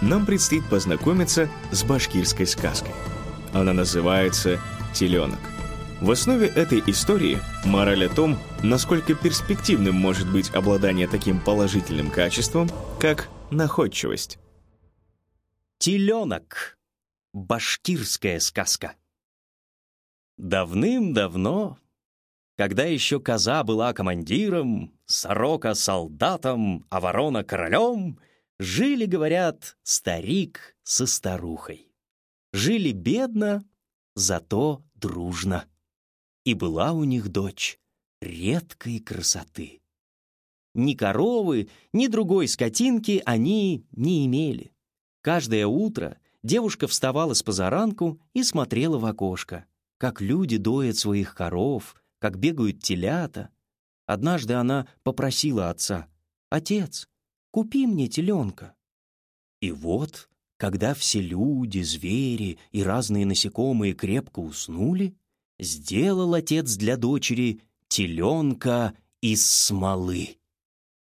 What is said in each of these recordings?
Нам предстоит познакомиться с башкирской сказкой. Она называется «Теленок». В основе этой истории мораль о том, насколько перспективным может быть обладание таким положительным качеством, как находчивость. Теленок. Башкирская сказка. Давным-давно, когда еще коза была командиром, сорока солдатом, а ворона королем, жили, говорят, старик со старухой. Жили бедно, зато дружно. И была у них дочь редкой красоты. Ни коровы, ни другой скотинки они не имели. Каждое утро девушка вставала с позаранку и смотрела в окошко, как люди доят своих коров, как бегают телята. Однажды она попросила отца, «Отец, купи мне теленка». И вот когда все люди, звери и разные насекомые крепко уснули, сделал отец для дочери теленка из смолы.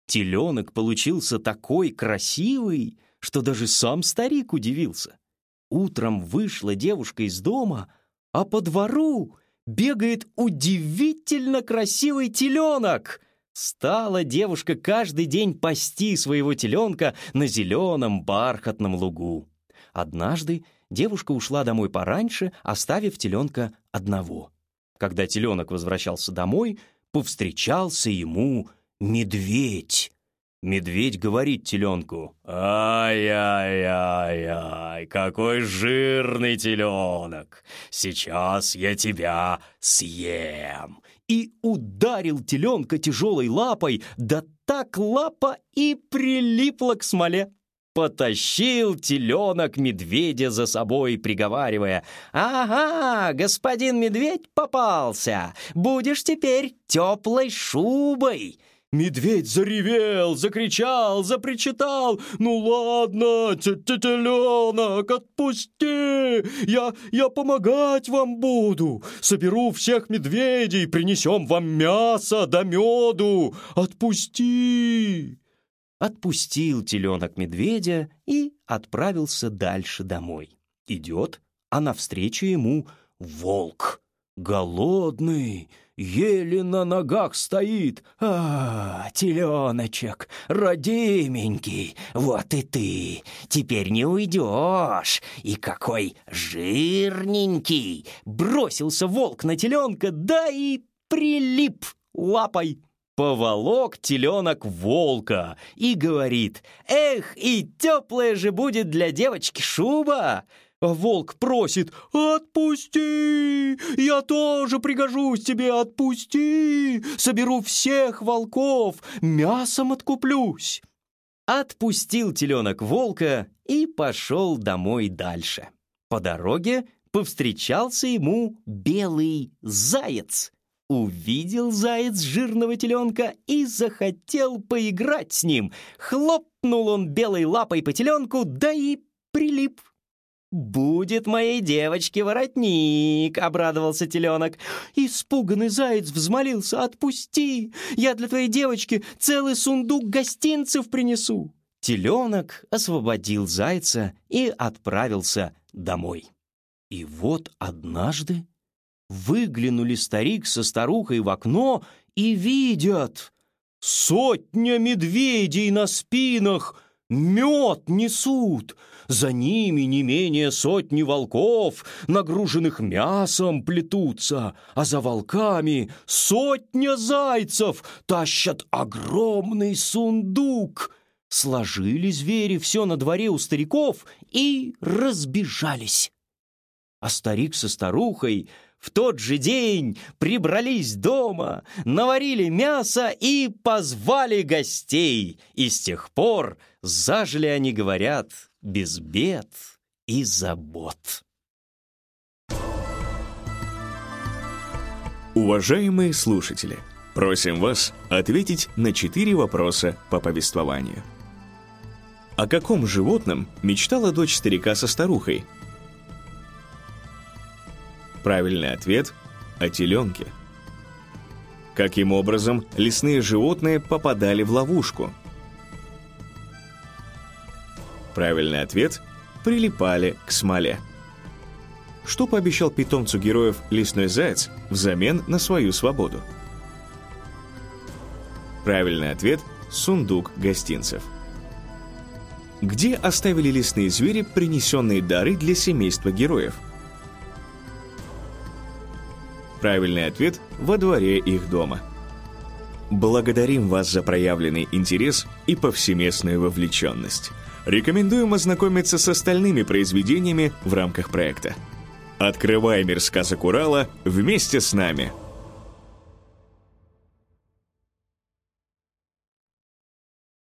Теленок получился такой красивый, что даже сам старик удивился. Утром вышла девушка из дома, а по двору бегает удивительно красивый теленок — Стала девушка каждый день пасти своего теленка на зеленом бархатном лугу. Однажды девушка ушла домой пораньше, оставив теленка одного. Когда теленок возвращался домой, повстречался ему медведь. Медведь говорит теленку, «Ай-яй-яй-яй, какой жирный теленок! Сейчас я тебя съем!» и ударил теленка тяжелой лапой, да так лапа и прилипла к смоле. Потащил теленок медведя за собой, приговаривая, «Ага, господин медведь попался, будешь теперь теплой шубой». Медведь заревел, закричал, запричитал. «Ну ладно, теленок, отпусти! Я, я помогать вам буду! Соберу всех медведей, принесем вам мясо да меду! Отпусти!» Отпустил теленок медведя и отправился дальше домой. Идет, а навстречу ему волк. Голодный, еле на ногах стоит. А, теленочек, родименький, вот и ты, теперь не уйдешь. И какой жирненький! Бросился волк на теленка, да и прилип лапой. Поволок теленок волка и говорит, «Эх, и теплая же будет для девочки шуба!» А волк просит «Отпусти! Я тоже пригожусь тебе, отпусти! Соберу всех волков, мясом откуплюсь!» Отпустил теленок волка и пошел домой дальше. По дороге повстречался ему белый заяц. Увидел заяц жирного теленка и захотел поиграть с ним. Хлопнул он белой лапой по теленку, да и прилип «Будет моей девочке воротник!» — обрадовался теленок. Испуганный заяц взмолился. «Отпусти! Я для твоей девочки целый сундук гостинцев принесу!» Теленок освободил зайца и отправился домой. И вот однажды выглянули старик со старухой в окно и видят сотня медведей на спинах мед несут. За ними не менее сотни волков, нагруженных мясом, плетутся, а за волками сотня зайцев тащат огромный сундук. Сложили звери все на дворе у стариков и разбежались. А старик со старухой в тот же день прибрались дома, наварили мясо и позвали гостей. И с тех пор зажили они, говорят, без бед и забот. Уважаемые слушатели, просим вас ответить на четыре вопроса по повествованию. О каком животном мечтала дочь старика со старухой? Правильный ответ – о теленке. Каким образом лесные животные попадали в ловушку – Правильный ответ – прилипали к смоле. Что пообещал питомцу героев лесной заяц взамен на свою свободу? Правильный ответ – сундук гостинцев. Где оставили лесные звери принесенные дары для семейства героев? Правильный ответ – во дворе их дома. Благодарим вас за проявленный интерес и повсеместную вовлеченность – Рекомендуем ознакомиться с остальными произведениями в рамках проекта. Открывай мир сказок Урала вместе с нами –